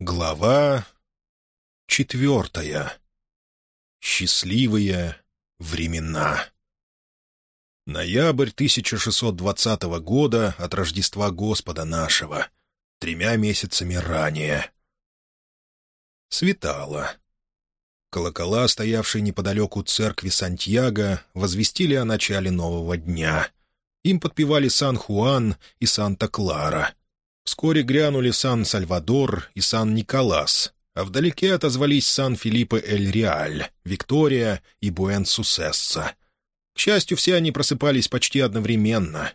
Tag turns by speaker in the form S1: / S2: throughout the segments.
S1: Глава четвертая. Счастливые времена. Ноябрь 1620 года от Рождества Господа нашего, тремя месяцами ранее. Светало. Колокола, стоявшие неподалеку церкви Сантьяго, возвестили о начале нового дня. Им подпевали Сан-Хуан и Санта-Клара — Вскоре грянули Сан-Сальвадор и Сан-Николас, а вдалеке отозвались Сан-Филиппе-Эль-Реаль, Виктория и Буэн-Сусесса. К счастью, все они просыпались почти одновременно.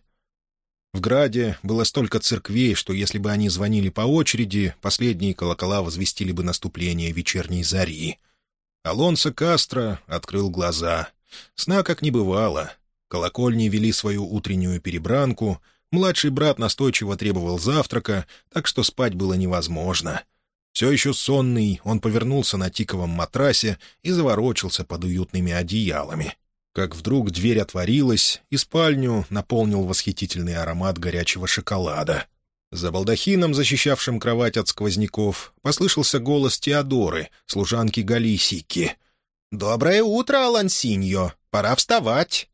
S1: В Граде было столько церквей, что если бы они звонили по очереди, последние колокола возвестили бы наступление вечерней зари. Алонсо Кастро открыл глаза. Сна как не бывало. Колокольни вели свою утреннюю перебранку — Младший брат настойчиво требовал завтрака, так что спать было невозможно. Все еще сонный, он повернулся на тиковом матрасе и заворочился под уютными одеялами. Как вдруг дверь отворилась, и спальню наполнил восхитительный аромат горячего шоколада. За балдахином, защищавшим кровать от сквозняков, послышался голос Теодоры, служанки Галисики. «Доброе утро, Алансиньо! Пора вставать!»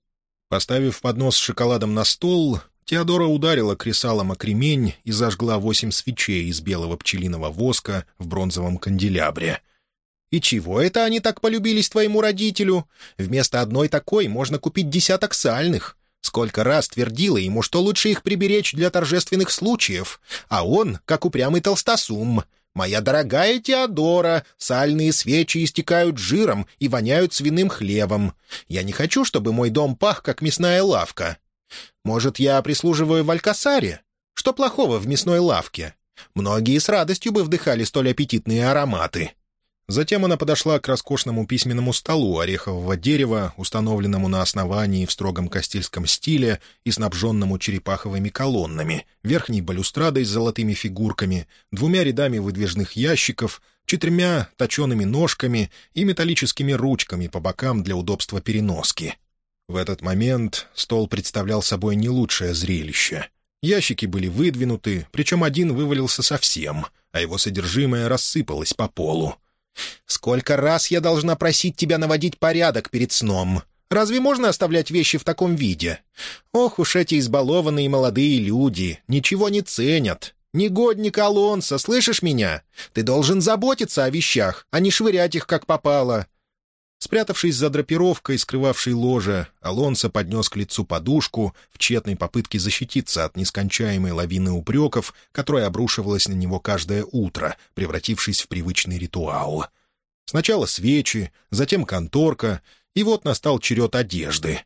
S1: Поставив поднос с шоколадом на стол, Теодора ударила кресалом о кремень и зажгла восемь свечей из белого пчелиного воска в бронзовом канделябре. «И чего это они так полюбились твоему родителю? Вместо одной такой можно купить десяток сальных. Сколько раз твердила ему, что лучше их приберечь для торжественных случаев, а он, как упрямый толстосум. «Моя дорогая Теодора, сальные свечи истекают жиром и воняют свиным хлебом. Я не хочу, чтобы мой дом пах, как мясная лавка. Может, я прислуживаю в Алькасаре? Что плохого в мясной лавке? Многие с радостью бы вдыхали столь аппетитные ароматы». Затем она подошла к роскошному письменному столу орехового дерева, установленному на основании в строгом кастильском стиле и снабженному черепаховыми колоннами, верхней балюстрадой с золотыми фигурками, двумя рядами выдвижных ящиков, четырьмя точеными ножками и металлическими ручками по бокам для удобства переноски. В этот момент стол представлял собой не лучшее зрелище. Ящики были выдвинуты, причем один вывалился совсем, а его содержимое рассыпалось по полу. «Сколько раз я должна просить тебя наводить порядок перед сном? Разве можно оставлять вещи в таком виде? Ох уж эти избалованные молодые люди, ничего не ценят. Негодник Алонсо, слышишь меня? Ты должен заботиться о вещах, а не швырять их как попало. Спрятавшись за драпировкой, скрывавшей ложе, Алонсо поднес к лицу подушку в тщетной попытке защититься от нескончаемой лавины упреков, которая обрушивалась на него каждое утро, превратившись в привычный ритуал. Сначала свечи, затем конторка, и вот настал черед одежды.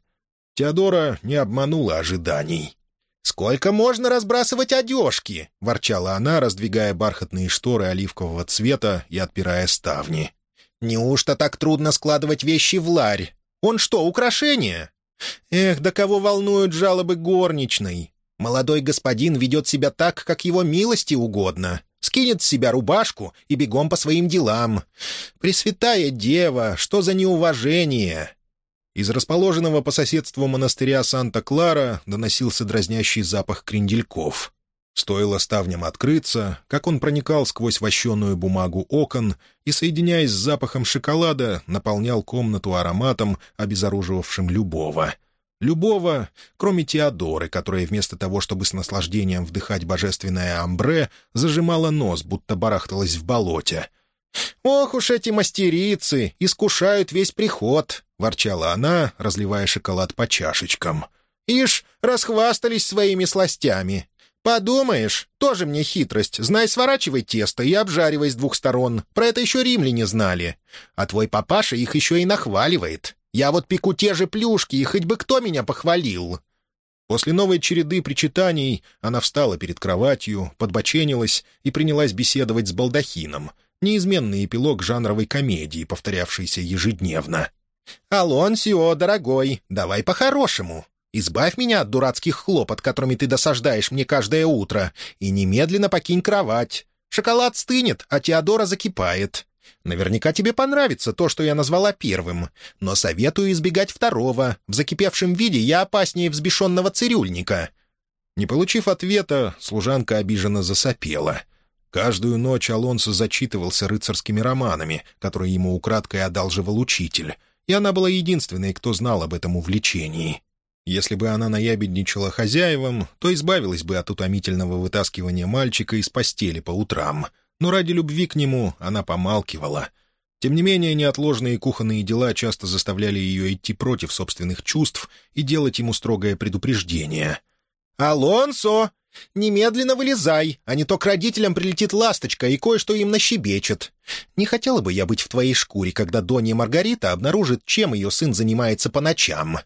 S1: Теодора не обманула ожиданий. «Сколько можно разбрасывать одежки?» — ворчала она, раздвигая бархатные шторы оливкового цвета и отпирая ставни. Неужто так трудно складывать вещи в ларь? Он что, украшение? Эх, да кого волнуют жалобы горничной? Молодой господин ведет себя так, как его милости угодно. Скинет с себя рубашку и бегом по своим делам. Пресвятая дева, что за неуважение!» Из расположенного по соседству монастыря Санта-Клара доносился дразнящий запах крендельков. Стоило ставням открыться, как он проникал сквозь вощеную бумагу окон и, соединяясь с запахом шоколада, наполнял комнату ароматом, обезоруживавшим любого. Любого, кроме Теодоры, которая вместо того, чтобы с наслаждением вдыхать божественное амбре, зажимала нос, будто барахталась в болоте. «Ох уж эти мастерицы! Искушают весь приход!» — ворчала она, разливая шоколад по чашечкам. «Ишь, расхвастались своими сластями. «Подумаешь, тоже мне хитрость. Знай, сворачивай тесто и обжаривай с двух сторон. Про это еще римляне знали. А твой папаша их еще и нахваливает. Я вот пеку те же плюшки, и хоть бы кто меня похвалил». После новой череды причитаний она встала перед кроватью, подбоченилась и принялась беседовать с балдахином. Неизменный эпилог жанровой комедии, повторявшийся ежедневно. «Алонсио, дорогой, давай по-хорошему. Избавь меня от дурацких хлопот, которыми ты досаждаешь мне каждое утро, и немедленно покинь кровать. Шоколад стынет, а Теодора закипает. Наверняка тебе понравится то, что я назвала первым, но советую избегать второго. В закипевшем виде я опаснее взбешенного цирюльника». Не получив ответа, служанка обиженно засопела. Каждую ночь Алонсо зачитывался рыцарскими романами, которые ему украдкой одалживал учитель, и она была единственной, кто знал об этом увлечении. Если бы она наябедничала хозяевам, то избавилась бы от утомительного вытаскивания мальчика из постели по утрам. Но ради любви к нему она помалкивала. Тем не менее, неотложные кухонные дела часто заставляли ее идти против собственных чувств и делать ему строгое предупреждение.
S2: «Алонсо, немедленно вылезай, а не то к родителям прилетит ласточка и кое-что им нащебечет. Не хотела бы я быть в твоей шкуре, когда Донья Маргарита обнаружит, чем ее сын занимается по ночам».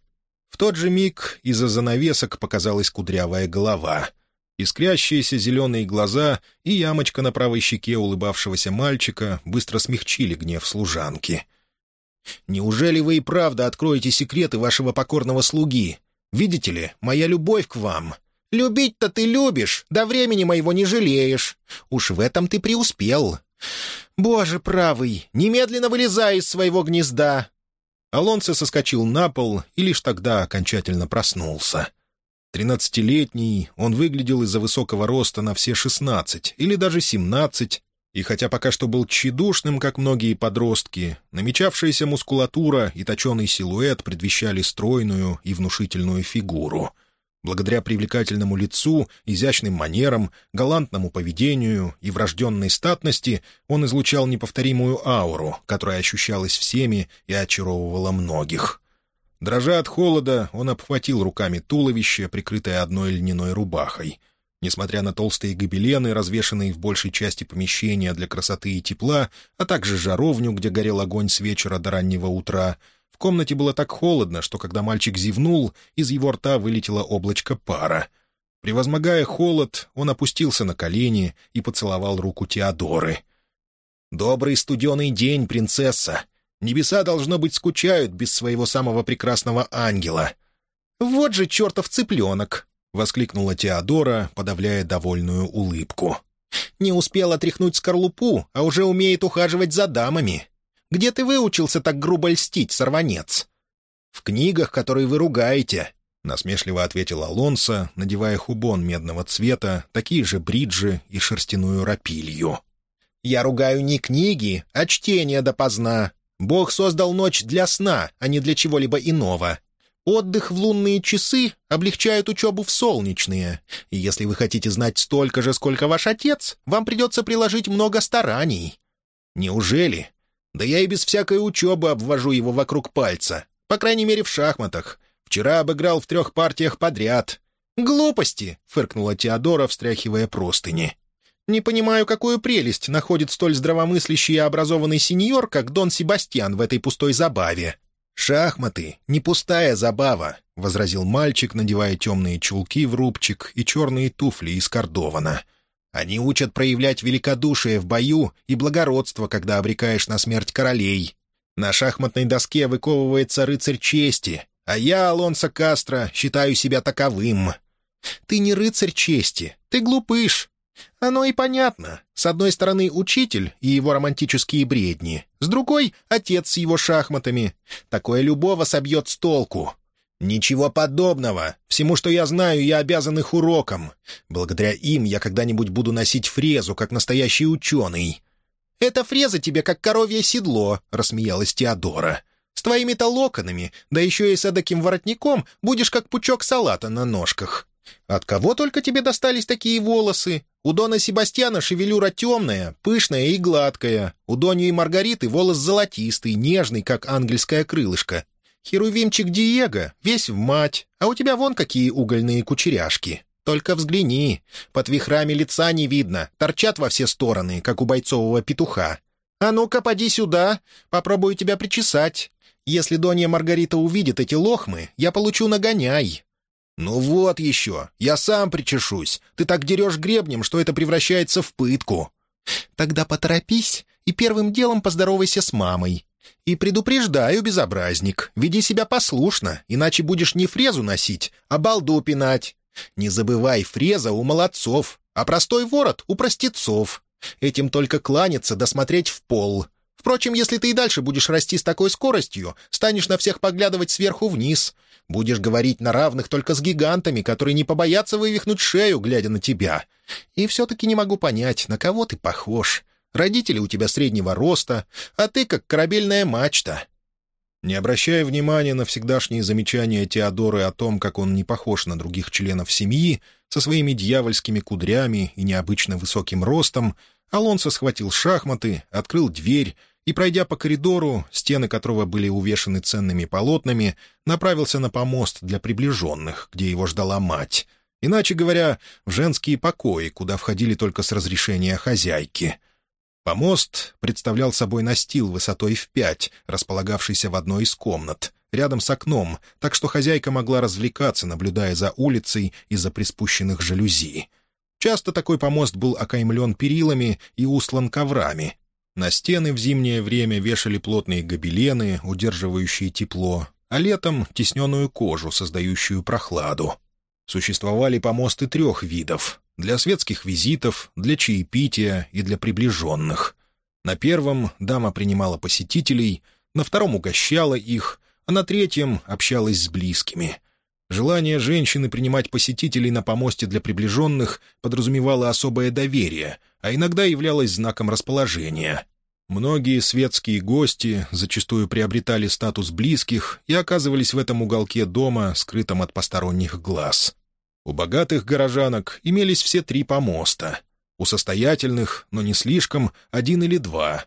S1: В тот же миг из-за занавесок показалась кудрявая голова. Искрящиеся зеленые глаза и ямочка на правой щеке улыбавшегося мальчика быстро смягчили гнев служанки.
S2: «Неужели вы и правда откроете секреты вашего покорного слуги? Видите ли, моя любовь к вам. Любить-то ты любишь, до времени моего не жалеешь. Уж в этом ты преуспел. Боже правый, немедленно вылезай из своего гнезда,
S1: Алонсо соскочил на пол и лишь тогда окончательно проснулся. Тринадцатилетний, он выглядел из-за высокого роста на все шестнадцать или даже семнадцать, и хотя пока что был тщедушным, как многие подростки, намечавшаяся мускулатура и точеный силуэт предвещали стройную и внушительную фигуру — Благодаря привлекательному лицу, изящным манерам, галантному поведению и врожденной статности он излучал неповторимую ауру, которая ощущалась всеми и очаровывала многих. Дрожа от холода, он обхватил руками туловище, прикрытое одной льняной рубахой. Несмотря на толстые гобелены, развешанные в большей части помещения для красоты и тепла, а также жаровню, где горел огонь с вечера до раннего утра — комнате было так холодно, что когда мальчик зевнул, из его рта вылетело облачко пара. Превозмогая холод, он опустился на колени и поцеловал руку Теодоры. «Добрый студеный день, принцесса! Небеса, должно быть, скучают без своего самого прекрасного ангела!» «Вот же чертов цыпленок!» — воскликнула Теодора, подавляя довольную улыбку. «Не успел отряхнуть скорлупу, а уже умеет ухаживать за дамами. Где ты выучился так грубо льстить, сорванец?» «В книгах, которые вы ругаете», — насмешливо ответил Алонсо, надевая хубон медного цвета, такие же бриджи и шерстяную рапилью. «Я ругаю не книги, а чтение допоздна. Бог создал ночь для сна, а не для чего-либо иного. Отдых в лунные часы облегчает учебу в солнечные. И если вы хотите знать столько же, сколько ваш отец, вам придется приложить много стараний». «Неужели? Да я и без всякой учебы обвожу его вокруг пальца. По крайней мере, в шахматах. Вчера обыграл в трех партиях подряд. «Глупости!» — фыркнула Теодора, встряхивая простыни. «Не понимаю, какую прелесть находит столь здравомыслящий и образованный сеньор, как Дон Себастьян в этой пустой забаве». «Шахматы — не пустая забава», — возразил мальчик, надевая темные чулки в рубчик и черные туфли из кордована. Они учат проявлять великодушие в бою и благородство, когда обрекаешь на смерть королей. На шахматной доске выковывается рыцарь чести, а я, Алонсо Кастро, считаю себя таковым. Ты не рыцарь чести, ты глупыш. Оно и понятно. С одной стороны, учитель и его романтические бредни, с другой — отец с его шахматами. Такое любого собьет с толку. «Ничего подобного. Всему, что я знаю, я обязан их урокам. Благодаря им я когда-нибудь буду носить фрезу, как настоящий ученый». «Эта фреза тебе как коровье седло», — рассмеялась Теодора. «С твоими-то локонами, да еще и с эдаким воротником, будешь как пучок салата на ножках. От кого только тебе достались такие волосы? У Дона Себастьяна шевелюра темная, пышная и гладкая. У Дони и Маргариты волос золотистый, нежный, как ангельское крылышко. Херувимчик Диего весь в мать, а у тебя вон какие угольные кучеряшки. Только взгляни, под вихрами лица не видно, торчат во все стороны, как у бойцового петуха. А ну-ка, поди сюда, попробую тебя причесать. Если Донья Маргарита увидит эти лохмы, я получу нагоняй». «Ну вот еще, я сам причешусь. Ты так дерешь гребнем, что это превращается в пытку». «Тогда поторопись и первым делом поздоровайся с мамой. И предупреждаю, безобразник, веди себя послушно, иначе будешь не фрезу носить, а балду пинать. Не забывай, фреза у молодцов, а простой ворот у простецов. Этим только кланяться да смотреть в пол.
S2: Впрочем, если ты и дальше будешь расти с такой скоростью, станешь на всех поглядывать сверху вниз. Будешь говорить на равных только с гигантами, которые не побоятся вывихнуть шею, глядя на тебя. И все-таки не могу понять, на кого ты похож. Родители у тебя среднего роста, а ты как корабельная мачта».
S1: Не обращая внимания на всегдашние замечания Теодоры о том, как он не похож на других членов семьи, со своими дьявольскими кудрями и необычно высоким ростом, Алонсо схватил шахматы, открыл дверь и, пройдя по коридору, стены которого были увешаны ценными полотнами, направился на помост для приближенных, где его ждала мать. Иначе говоря, в женские покои, куда входили только с разрешения хозяйки — Помост представлял собой настил высотой в пять, располагавшийся в одной из комнат, рядом с окном, так что хозяйка могла развлекаться, наблюдая за улицей из-за приспущенных жалюзи. Часто такой помост был окаймлен перилами и услан коврами. На стены в зимнее время вешали плотные гобелены, удерживающие тепло, а летом — тесненную кожу, создающую прохладу. Существовали помосты трех видов для светских визитов, для чаепития и для приближенных. На первом дама принимала посетителей, на втором угощала их, а на третьем общалась с близкими. Желание женщины принимать посетителей на помосте для приближенных подразумевало особое доверие, а иногда являлось знаком расположения. Многие светские гости зачастую приобретали статус близких и оказывались в этом уголке дома, скрытом от посторонних глаз. У богатых горожанок имелись все три помоста. У состоятельных, но не слишком, один или два.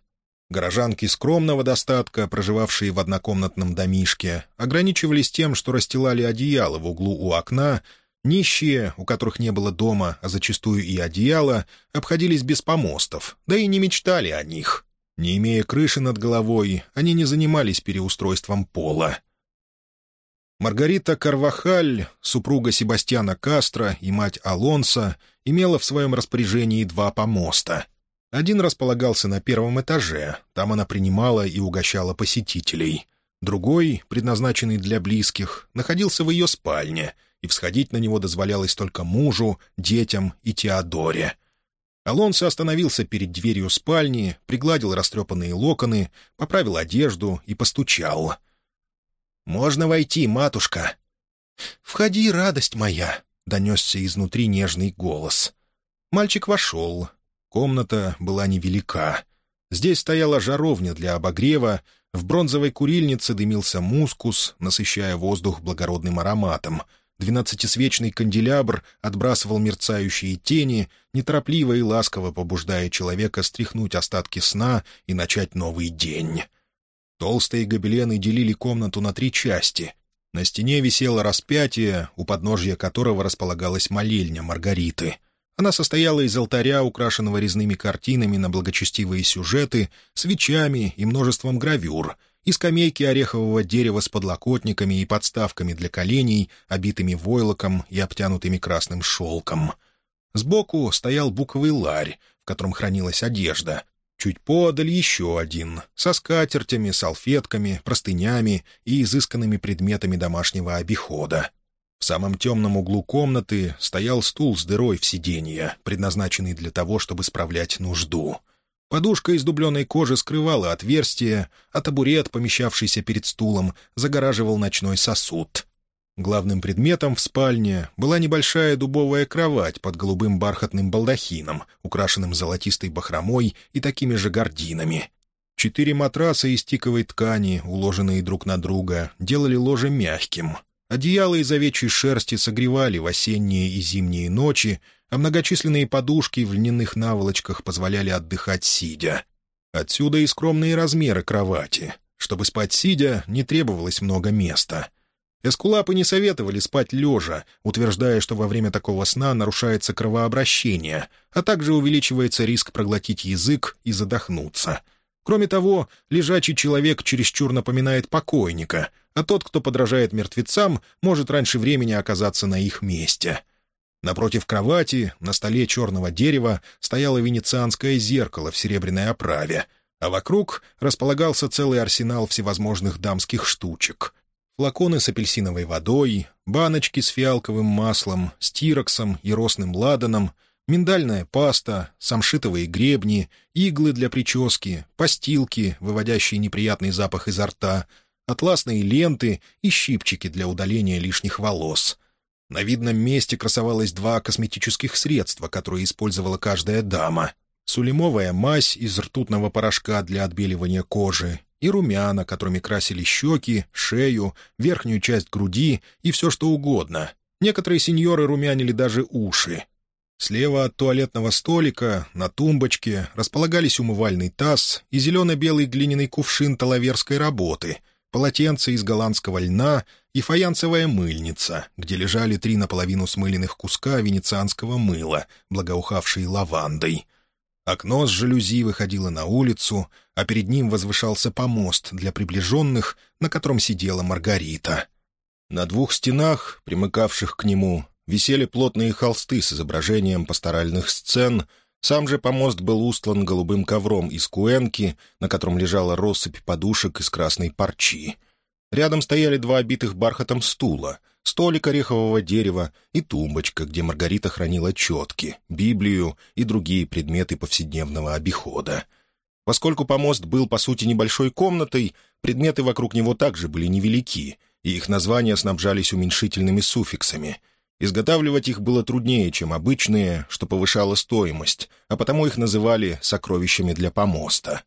S1: Горожанки скромного достатка, проживавшие в однокомнатном домишке, ограничивались тем, что расстилали одеяло в углу у окна, Нищие, у которых не было дома, а зачастую и одеяла, обходились без помостов, да и не мечтали о них. Не имея крыши над головой, они не занимались переустройством пола. Маргарита Карвахаль, супруга Себастьяна Кастро и мать Алонса, имела в своем распоряжении два помоста. Один располагался на первом этаже, там она принимала и угощала посетителей. Другой, предназначенный для близких, находился в ее спальне, и всходить на него дозволялось только мужу, детям и Теодоре. Алонсо остановился перед дверью спальни, пригладил растрепанные локоны, поправил одежду и постучал — «Можно войти, матушка?» «Входи, радость моя!» — донесся изнутри нежный голос. Мальчик вошел. Комната была невелика. Здесь стояла жаровня для обогрева, в бронзовой курильнице дымился мускус, насыщая воздух благородным ароматом. Двенадцатисвечный канделябр отбрасывал мерцающие тени, неторопливо и ласково побуждая человека стряхнуть остатки сна и начать новый день. Толстые гобелены делили комнату на три части. На стене висело распятие, у подножья которого располагалась молельня Маргариты. Она состояла из алтаря, украшенного резными картинами на благочестивые сюжеты, свечами и множеством гравюр, и скамейки орехового дерева с подлокотниками и подставками для коленей, обитыми войлоком и обтянутыми красным шелком. Сбоку стоял буковый ларь, в котором хранилась одежда, Чуть подаль еще один, со скатертями, салфетками, простынями и изысканными предметами домашнего обихода. В самом темном углу комнаты стоял стул с дырой в сиденье, предназначенный для того, чтобы справлять нужду. Подушка из дубленой кожи скрывала отверстие, а табурет, помещавшийся перед стулом, загораживал ночной сосуд. Главным предметом в спальне была небольшая дубовая кровать под голубым бархатным балдахином, украшенным золотистой бахромой и такими же гардинами. Четыре матраса из тиковой ткани, уложенные друг на друга, делали ложе мягким. Одеяла из овечьей шерсти согревали в осенние и зимние ночи, а многочисленные подушки в льняных наволочках позволяли отдыхать сидя. Отсюда и скромные размеры кровати. Чтобы спать сидя, не требовалось много места — Эскулапы не советовали спать лежа, утверждая, что во время такого сна нарушается кровообращение, а также увеличивается риск проглотить язык и задохнуться. Кроме того, лежачий человек чересчур напоминает покойника, а тот, кто подражает мертвецам, может раньше времени оказаться на их месте. Напротив кровати, на столе черного дерева, стояло венецианское зеркало в серебряной оправе, а вокруг располагался целый арсенал всевозможных дамских штучек — флаконы с апельсиновой водой, баночки с фиалковым маслом, стироксом и росным ладаном, Миндальная паста, самшитовые гребни, иглы для прически, постилки, выводящие неприятный запах изо рта, атласные ленты и щипчики для удаления лишних волос. На видном месте красовалось два косметических средства, которые использовала каждая дама. Сулимовая мазь из ртутного порошка для отбеливания кожи и румяна, которыми красили щеки, шею, верхнюю часть груди и все что угодно. Некоторые сеньоры румянили даже уши. Слева от туалетного столика, на тумбочке, располагались умывальный таз и зелено-белый глиняный кувшин талаверской работы, полотенце из голландского льна и фаянсовая мыльница, где лежали три наполовину смыленных куска венецианского мыла, благоухавшие лавандой. Окно с жалюзи выходило на улицу, а перед ним возвышался помост для приближенных, на котором сидела Маргарита. На двух стенах, примыкавших к нему, висели плотные холсты с изображением пасторальных сцен, сам же помост был устлан голубым ковром из куэнки, на котором лежала россыпь подушек из красной парчи. Рядом стояли два обитых бархатом стула, столик орехового дерева и тумбочка, где Маргарита хранила четки, Библию и другие предметы повседневного обихода. Поскольку помост был, по сути, небольшой комнатой, предметы вокруг него также были невелики, и их названия снабжались уменьшительными суффиксами — Изготавливать их было труднее, чем обычные, что повышало стоимость, а потому их называли «сокровищами для помоста».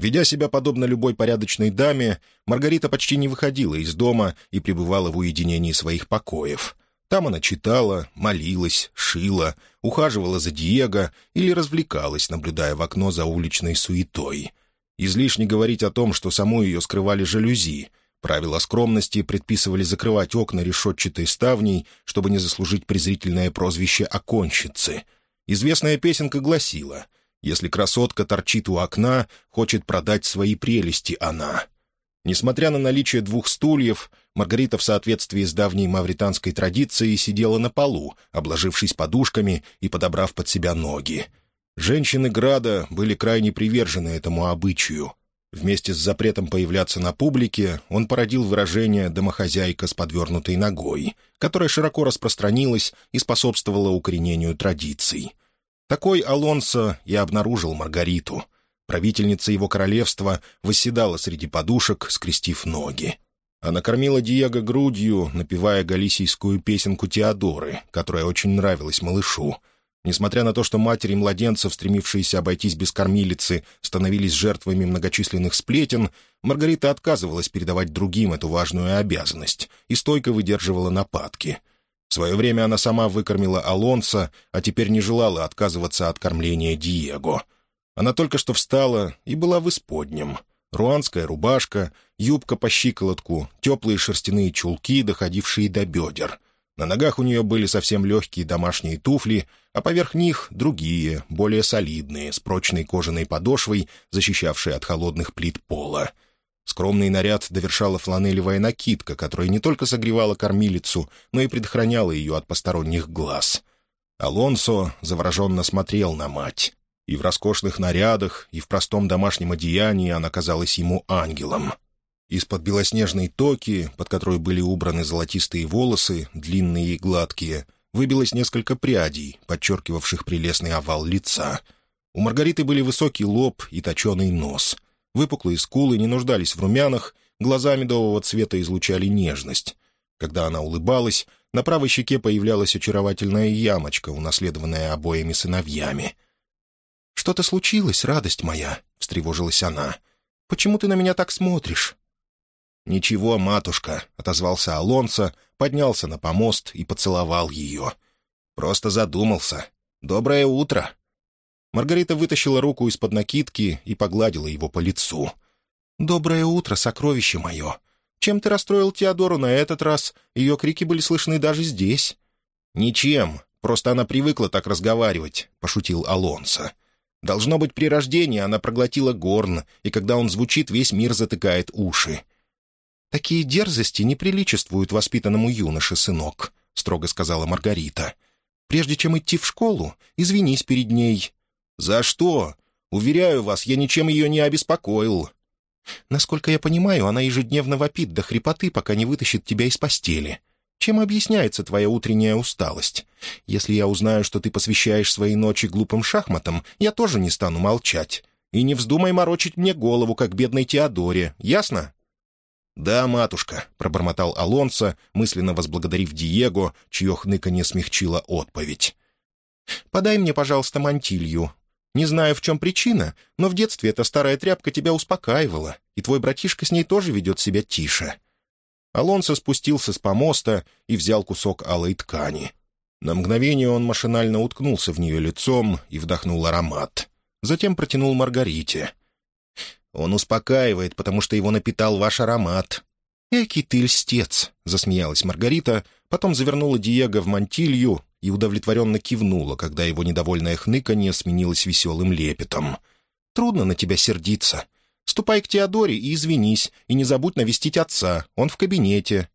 S1: Ведя себя подобно любой порядочной даме, Маргарита почти не выходила из дома и пребывала в уединении своих покоев. Там она читала, молилась, шила, ухаживала за Диего или развлекалась, наблюдая в окно за уличной суетой. Излишне говорить о том, что саму ее скрывали жалюзи, Правила скромности предписывали закрывать окна решетчатой ставней, чтобы не заслужить презрительное прозвище «оконщицы». Известная песенка гласила «Если красотка торчит у окна, хочет продать свои прелести она». Несмотря на наличие двух стульев, Маргарита в соответствии с давней мавританской традицией сидела на полу, обложившись подушками и подобрав под себя ноги. Женщины Града были крайне привержены этому обычаю — Вместе с запретом появляться на публике он породил выражение «домохозяйка с подвернутой ногой», которое широко распространилось и способствовало укоренению традиций. Такой Алонсо и обнаружил Маргариту. Правительница его королевства восседала среди подушек, скрестив ноги. Она кормила Диего грудью, напевая галисийскую песенку Теодоры, которая очень нравилась малышу — Несмотря на то, что матери младенцев, стремившиеся обойтись без кормилицы, становились жертвами многочисленных сплетен, Маргарита отказывалась передавать другим эту важную обязанность и стойко выдерживала нападки. В свое время она сама выкормила Алонса, а теперь не желала отказываться от кормления Диего. Она только что встала и была в исподнем. Руанская рубашка, юбка по щиколотку, теплые шерстяные чулки, доходившие до бедер — на ногах у нее были совсем легкие домашние туфли, а поверх них другие, более солидные, с прочной кожаной подошвой, защищавшие от холодных плит пола. Скромный наряд довершала фланелевая накидка, которая не только согревала кормилицу, но и предохраняла ее от посторонних глаз. Алонсо завороженно смотрел на мать. И в роскошных нарядах, и в простом домашнем одеянии она казалась ему ангелом. Из-под белоснежной токи, под которой были убраны золотистые волосы, длинные и гладкие, выбилось несколько прядей, подчеркивавших прелестный овал лица. У Маргариты были высокий лоб и точеный нос. Выпуклые скулы не нуждались в румянах, глаза медового цвета излучали нежность. Когда она улыбалась, на правой щеке появлялась очаровательная ямочка, унаследованная обоими сыновьями. «Что-то случилось, радость моя?» — встревожилась она. «Почему ты на меня так смотришь?» «Ничего, матушка», — отозвался Алонсо, поднялся на помост и поцеловал ее. «Просто задумался. Доброе утро». Маргарита вытащила руку из-под накидки и погладила его по лицу. «Доброе утро, сокровище мое. Чем ты расстроил Теодору на этот раз? Ее крики были слышны даже здесь». «Ничем. Просто она привыкла так разговаривать», — пошутил Алонсо. «Должно быть, при рождении она проглотила горн, и когда он звучит, весь мир затыкает уши. «Такие дерзости не приличествуют воспитанному юноше, сынок», — строго сказала Маргарита. «Прежде чем идти в школу, извинись перед ней». «За что? Уверяю вас, я ничем ее не обеспокоил». «Насколько я понимаю, она ежедневно вопит до хрипоты, пока не вытащит тебя из постели.
S2: Чем объясняется твоя утренняя усталость? Если я узнаю, что ты посвящаешь свои ночи глупым шахматам, я тоже не стану молчать. И не вздумай морочить мне голову, как бедной Теодоре, ясно?» «Да, матушка», — пробормотал Алонсо, мысленно возблагодарив Диего, чье хныканье смягчило отповедь. «Подай мне, пожалуйста, мантилью. Не знаю, в чем причина, но в детстве эта старая тряпка тебя успокаивала, и твой братишка с ней тоже ведет себя тише». Алонсо спустился с помоста и взял кусок алой ткани. На мгновение он машинально уткнулся в нее лицом и вдохнул аромат. Затем протянул Маргарите. «Он успокаивает, потому что его напитал ваш аромат». «Экий ты льстец!» — засмеялась Маргарита, потом завернула Диего в мантилью и удовлетворенно кивнула, когда его недовольное хныканье сменилось веселым лепетом. «Трудно на тебя сердиться. Ступай к Теодоре и извинись, и не забудь навестить отца, он в кабинете».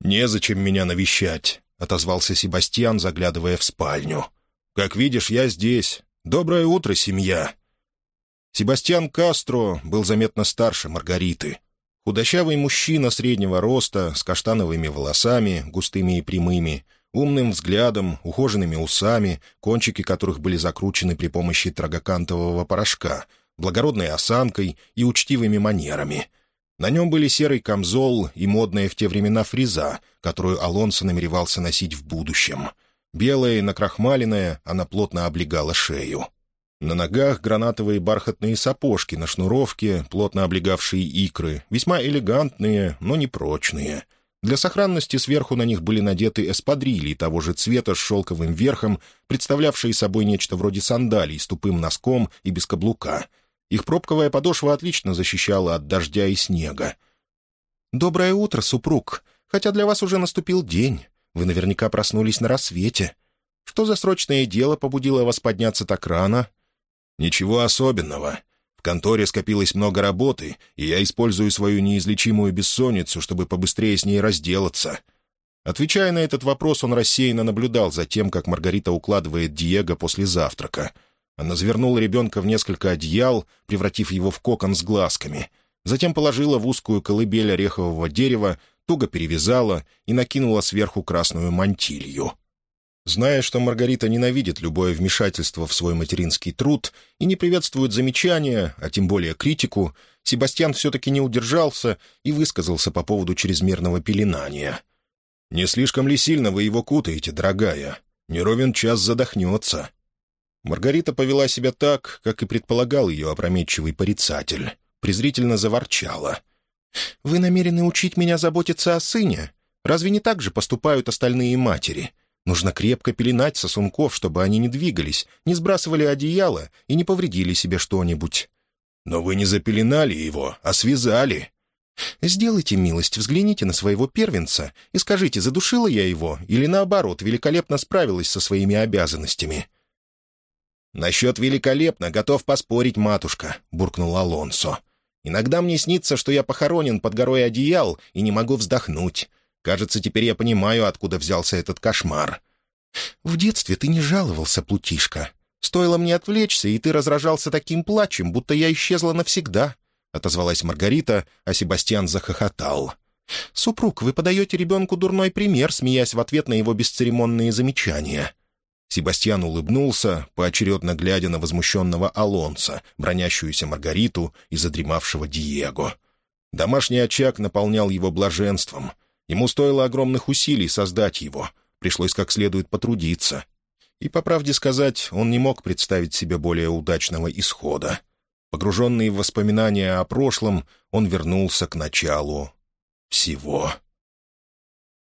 S1: «Незачем меня навещать», — отозвался Себастьян, заглядывая в спальню. «Как видишь, я здесь. Доброе утро, семья». Себастьян Кастро был заметно старше Маргариты. Худощавый мужчина среднего роста, с каштановыми волосами, густыми и прямыми, умным взглядом, ухоженными усами, кончики которых были закручены при помощи трагокантового порошка, благородной осанкой и учтивыми манерами. На нем были серый камзол и модная в те времена фреза, которую Алонсо намеревался носить в будущем. Белая и накрахмаленная, она плотно облегала шею. На ногах гранатовые бархатные сапожки на шнуровке, плотно облегавшие икры, весьма элегантные, но не прочные — для сохранности сверху на них были надеты эспадрильи того же цвета с шелковым верхом, представлявшие собой нечто вроде сандалий с тупым носком и без каблука. Их пробковая подошва отлично защищала от дождя и снега.
S2: «Доброе утро, супруг. Хотя для вас уже наступил день. Вы наверняка проснулись на рассвете. Что за срочное дело побудило вас подняться так рано?»
S1: «Ничего особенного конторе скопилось много работы, и я использую свою неизлечимую бессонницу, чтобы побыстрее с ней разделаться». Отвечая на этот вопрос, он рассеянно наблюдал за тем, как Маргарита укладывает Диего после завтрака. Она завернула ребенка в несколько одеял, превратив его в кокон с глазками. Затем положила в узкую колыбель орехового дерева, туго перевязала и накинула сверху красную мантилью. Зная, что Маргарита ненавидит любое вмешательство в свой материнский труд и не приветствует замечания, а тем более критику, Себастьян все-таки не удержался и высказался по поводу чрезмерного пеленания. «Не слишком ли сильно вы его кутаете, дорогая? Не ровен час задохнется». Маргарита повела себя так, как и предполагал ее опрометчивый порицатель. Презрительно заворчала.
S2: «Вы намерены учить меня заботиться о сыне? Разве не так же поступают остальные матери?» Нужно крепко пеленать сосунков, чтобы они не двигались, не сбрасывали одеяло и не повредили себе что-нибудь.
S1: «Но вы не запеленали его, а связали».
S2: «Сделайте милость, взгляните на своего первенца и скажите, задушила я его или, наоборот, великолепно справилась со своими обязанностями».
S1: «Насчет великолепно готов поспорить, матушка», — буркнул Алонсо. «Иногда мне снится, что я похоронен под горой одеял и не могу вздохнуть. Кажется, теперь я понимаю, откуда взялся этот кошмар.
S2: «В детстве ты не жаловался, Плутишка. Стоило мне отвлечься, и ты разражался таким плачем, будто я исчезла навсегда», — отозвалась Маргарита, а Себастьян захохотал. «Супруг, вы подаете ребенку дурной пример, смеясь в ответ на его бесцеремонные замечания».
S1: Себастьян улыбнулся, поочередно глядя на возмущенного Алонса, бронящуюся Маргариту и задремавшего Диего. Домашний очаг наполнял его блаженством — Ему стоило огромных усилий создать его, пришлось как следует потрудиться. И, по правде сказать, он не мог представить себе более удачного исхода. Погруженный в воспоминания о прошлом, он вернулся к началу всего.